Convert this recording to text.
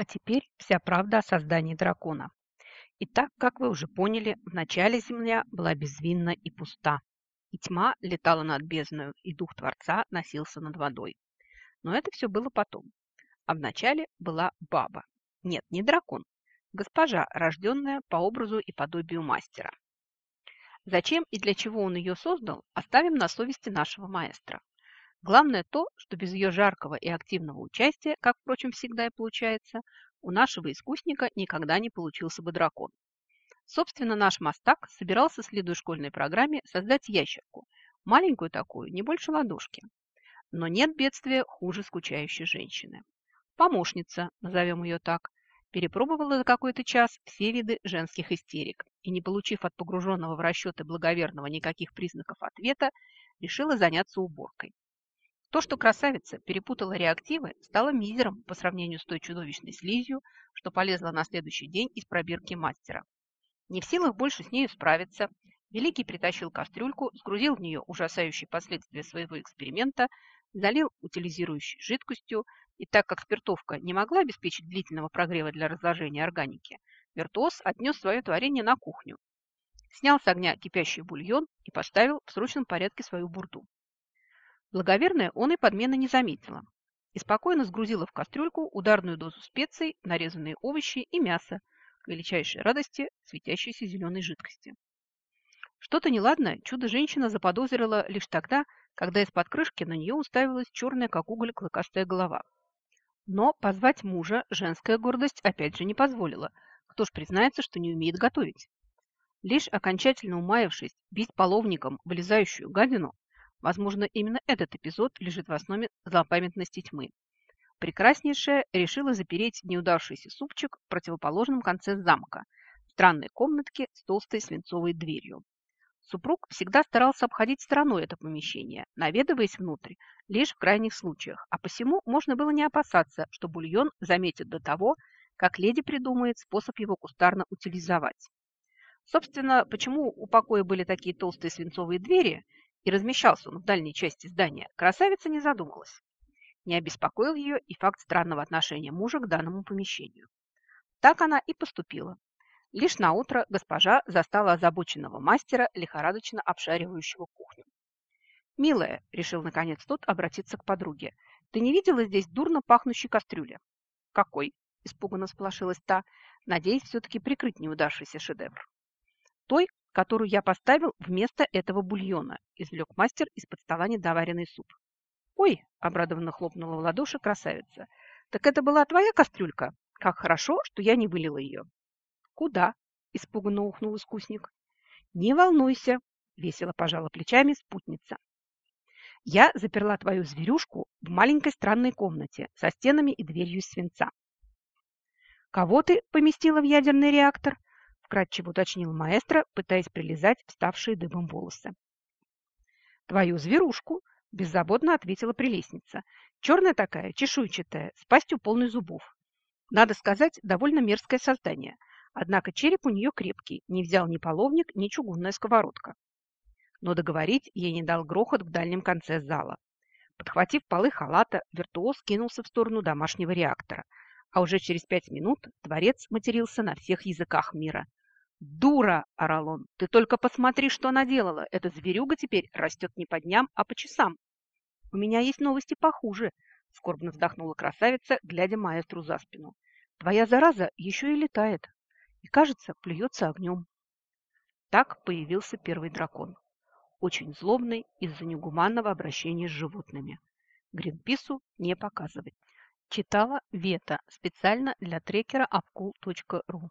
А теперь вся правда о создании дракона. Итак, как вы уже поняли, вначале Земля была безвинна и пуста, и тьма летала над бездною, и Дух Творца носился над водой. Но это все было потом. А вначале была баба. Нет, не дракон. Госпожа, рожденная по образу и подобию мастера. Зачем и для чего он ее создал, оставим на совести нашего маэстро. Главное то, что без ее жаркого и активного участия, как, впрочем, всегда и получается, у нашего искусника никогда не получился бы дракон. Собственно, наш мастак собирался, следуя школьной программе, создать ящерку. Маленькую такую, не больше ладошки. Но нет бедствия хуже скучающей женщины. Помощница, назовем ее так, перепробовала за какой-то час все виды женских истерик и, не получив от погруженного в расчеты благоверного никаких признаков ответа, решила заняться уборкой. То, что красавица перепутала реактивы, стало мизером по сравнению с той чудовищной слизью, что полезла на следующий день из пробирки мастера. Не в силах больше с нею справиться, Великий притащил кастрюльку, сгрузил в нее ужасающие последствия своего эксперимента, залил утилизирующей жидкостью, и так как спиртовка не могла обеспечить длительного прогрева для разложения органики, виртуоз отнес свое творение на кухню, снял с огня кипящий бульон и поставил в срочном порядке свою бурду. Благоверная он и подмены не заметила и спокойно сгрузила в кастрюльку ударную дозу специй, нарезанные овощи и мясо, к величайшей радости светящейся зеленой жидкости. Что-то неладное чудо-женщина заподозрила лишь тогда, когда из-под крышки на нее уставилась черная, как уголь, клыкастая голова. Но позвать мужа женская гордость опять же не позволила. Кто ж признается, что не умеет готовить? Лишь окончательно умаявшись бить половником вылезающую гадину, Возможно, именно этот эпизод лежит в основе злопамятности тьмы. Прекраснейшая решила запереть неудавшийся супчик в противоположном конце замка, в странной комнатке с толстой свинцовой дверью. Супруг всегда старался обходить стороной это помещение, наведываясь внутрь лишь в крайних случаях, а посему можно было не опасаться, что бульон заметит до того, как леди придумает способ его кустарно утилизовать. Собственно, почему у покоя были такие толстые свинцовые двери – и размещался он в дальней части здания, красавица не задумалась. Не обеспокоил ее и факт странного отношения мужа к данному помещению. Так она и поступила. Лишь на утро госпожа застала озабоченного мастера, лихорадочно обшаривающего кухню. «Милая», — решил наконец тот обратиться к подруге, — «ты не видела здесь дурно пахнущей кастрюли?» «Какой?» – испуганно сполошилась та, надеясь все-таки прикрыть неудавшийся шедевр. «Той, которую я поставил вместо этого бульона», – извлек мастер из-под стола недоваренный суп. «Ой!» – обрадованно хлопнула в ладоши красавица. «Так это была твоя кастрюлька? Как хорошо, что я не вылила ее!» «Куда?» – испуганно ухнул искусник. «Не волнуйся!» – весело пожала плечами спутница. «Я заперла твою зверюшку в маленькой странной комнате со стенами и дверью свинца». «Кого ты поместила в ядерный реактор?» Вкратчиво уточнил маэстро, пытаясь прилизать вставшие дыбом волосы. «Твою зверушку!» – беззаботно ответила прелестница. «Черная такая, чешуйчатая, с пастью полной зубов. Надо сказать, довольно мерзкое создание. Однако череп у нее крепкий, не взял ни половник, ни чугунная сковородка. Но договорить ей не дал грохот в дальнем конце зала. Подхватив полы халата, виртуоз кинулся в сторону домашнего реактора, а уже через пять минут дворец матерился на всех языках мира. «Дура!» – орал он. «Ты только посмотри, что наделала! Эта зверюга теперь растет не по дням, а по часам!» «У меня есть новости похуже!» – скорбно вздохнула красавица, глядя маэстру за спину. «Твоя зараза еще и летает, и, кажется, плюется огнем!» Так появился первый дракон. Очень злобный из-за негуманного обращения с животными. Гринпису не показывать. Читала Вета специально для трекера apcool.ru